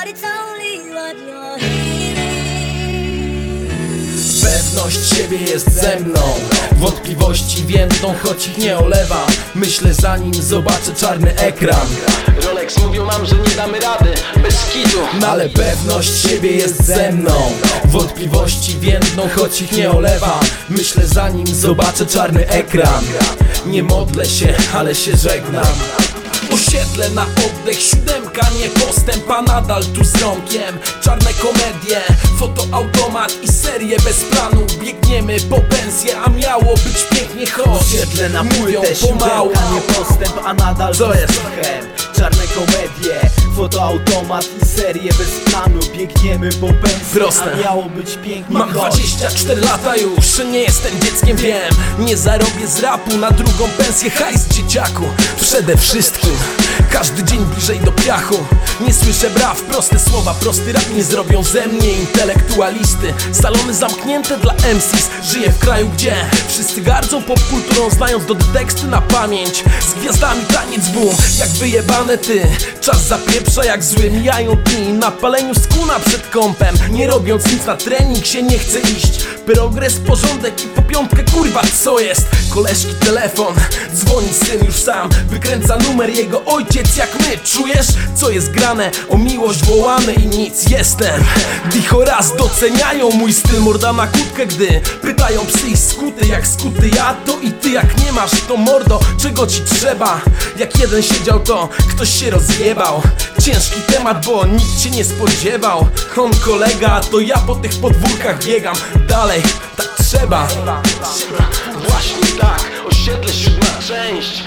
but it's only what you're. Pewność siebie jest ze mną. Wątpliwości więdną, choć ich nie olewa. Myślę zanim zobaczę czarny ekran. Rolex mówił nam, że nie damy rady Bez kitu. No, Ale pewność siebie jest ze mną. Wątpliwości więdną, choć ich nie olewa. Myślę zanim zobaczę czarny ekran. Nie modlę się, ale się żegnam. Osiedle na obu oddech, siódemka, nie postęp, a nadal tu z rąkiem. Czarne komedie, fotoautomat i serie bez planu. Biegniemy po pensję, a miało być pięknie, choć Osiedle na mówią pomału. nie postęp, a nadal Co jest? Czarne komedie, fotoautomat i serie bez planu. Biegniemy po Proste. a miało być pięknie. Mam choć 24 lata już, nie jestem dzieckiem, wiem. Nie zarobię z rapu na drugą pensję, hajs dzieciaku Przede wszystkim, każdy dzień bliżej do piachu. Nie słyszę braw, proste słowa, prosty rap Nie zrobią ze mnie intelektualisty. Salony zamknięte dla MCs Żyję w kraju, gdzie wszyscy gardzą popkulturą Znając do teksty na pamięć. Z gwiazdami taniec boom, jak wyjebane ty. Czas zapieprza jak zły, mijają dni. Na paleniu skuna przed kąpem Nie robiąc nic na trening się nie chce iść. Progres, porządek i po piątkę kurwa co jest? Koleżki telefon, dzwoni syn już sam. Wykręca numer jego ojciec jak my Czujesz co jest grane? O miłość wołamy i nic jestem. Dicho raz doceniają mój styl. Morda na kutkę gdy pytają psy i skuty Jak skuty ja to i ty jak nie masz to mordo Czego ci trzeba? Jak jeden siedział to ktoś się rozjebał. Ciężki temat bo nikt się nie spodziewał. On kolega to ja po tych podwórkach biegam. Dalej tak trzeba. Właśnie tak, osiedle siódma część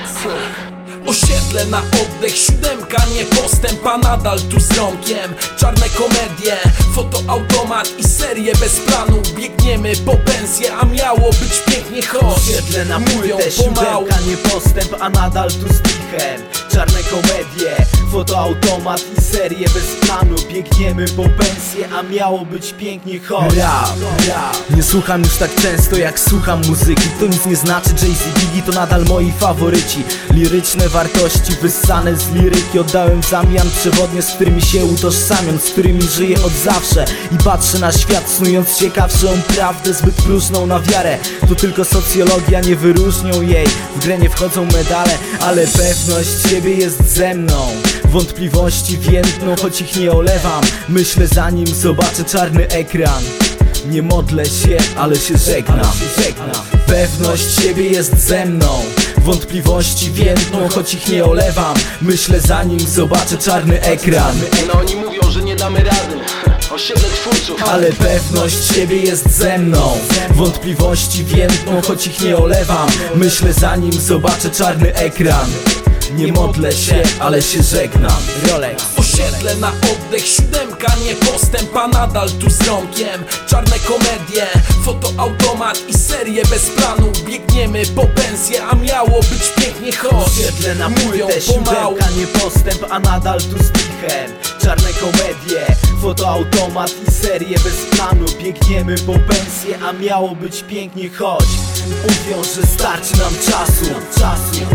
Osiedle na oddech, siódemka, nie postęp, a nadal tu z rąkiem Czarne komedie, fotoautomat i serie bez planu. Biegniemy po pensję, a miało być pięknie, choć Osiedle na mówią pomału. siódemka, nie postęp, a nadal tu z cichem Czarne komedie, fotoautomat i serie bez planu. Biegniemy po pensję, a miało być pięknie. Choć Rap, rap. Nie słucham już tak często jak słucham muzyki. To nic nie znaczy, Jay-Z Biggie to nadal moi faworyci. Liryczne wartości wyssane z liryki. Oddałem w zamian przewodnie, z którymi się utożsamiam Z którymi żyję od zawsze. I patrzę na świat snując ciekawszą prawdę Zbyt próżną na wiarę. To tylko socjologia, nie wyróżnią jej. W grę nie wchodzą medale, ale pewność siebie jest ze mną. Wątpliwości więdną, choć ich nie olewam. Myślę zanim zobaczę czarny ekran. Nie modlę się, ale się żegnam. Pewność siebie jest ze mną. Wątpliwości więdną, choć ich nie olewam. Myślę zanim zobaczę czarny ekran. No oni mówią, że nie damy rady. Osiedle twórców. Ale pewność siebie jest ze mną. Wątpliwości więdną, choć ich nie olewam. Myślę zanim zobaczę czarny ekran Nie modlę się, ale się żegnam. Rolex. Osiedle na oddech, siódemka, nie postęp, a nadal tu z rąkiem Czarne komedie, fotoautomat i serie bez planu. Biegniemy po pensję, a miało być pięknie, choć Osiedle na mówią pomału. siódemka, nie postęp, a nadal tu z cichem Czarne komedie, fotoautomat i serie bez planu. Biegniemy po pensję, a miało być pięknie choć Mówią, że starczy nam czasu, czasu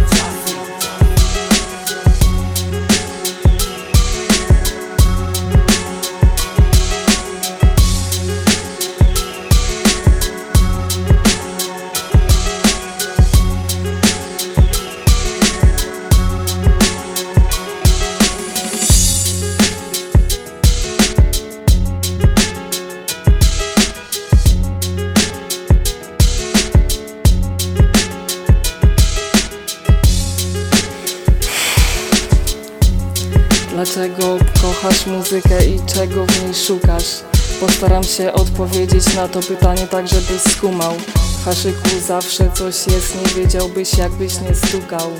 Dlaczego kochasz muzykę i czego w niej szukasz? Postaram się odpowiedzieć na to pytanie tak, żebyś skumał. Haszyku zawsze coś jest, nie wiedziałbyś jakbyś nie stukał.